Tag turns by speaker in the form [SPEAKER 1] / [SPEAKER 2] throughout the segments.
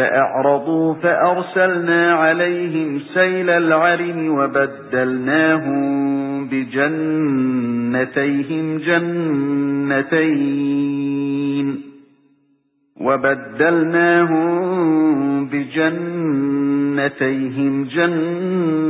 [SPEAKER 1] فَأَعْرَضُوا فَأَرْسَلْنَا عَلَيْهِمْ سَيْلَ الْعَرِمِ وَبَدَّلْنَاهُم بِجَنَّتَيْهِمْ جَنَّتَيْنِ وَبَدَّلْنَاهُم بِجَنَّتَيْهِمْ جَنَّتَيْنِ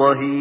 [SPEAKER 1] ظَهِيرٍ